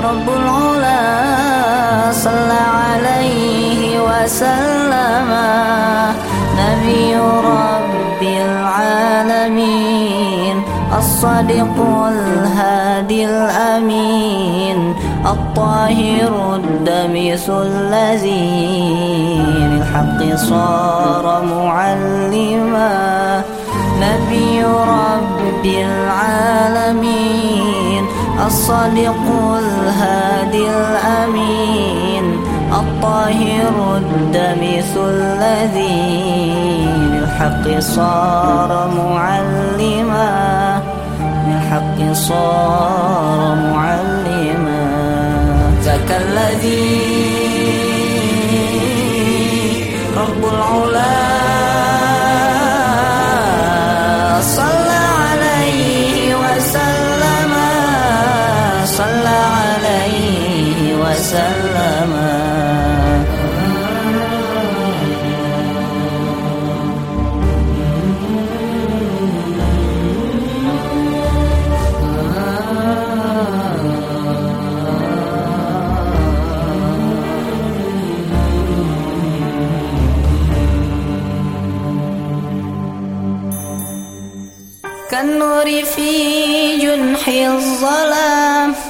رب العلا صلى عليه وسلم. نبي رب العالمين الصادق الهادي الأمين الطاهر الدميس الذي للحق صار معلما. نبي رب العالمين الصادق الهادي الأمين الطاهر الدميس الذي للحق صار معلما للحق صار معلما. ذاك الذي رب العلا وسلم كالنور في جنح الظلام.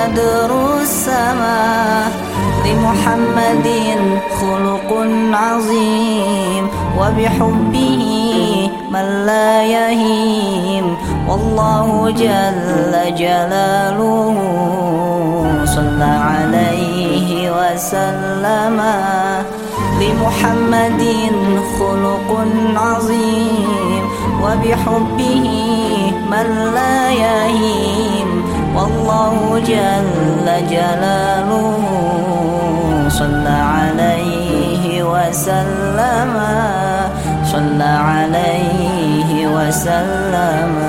بدر السماء لمحمد خلق عظيم وبحبه من لا يهيم والله جل جلاله صلى عليه وسلم لمحمد خلق عظيم وبحبه من لا يهيم والله جل جلاله صلى عليه وسلم. صلى عليه وسلم.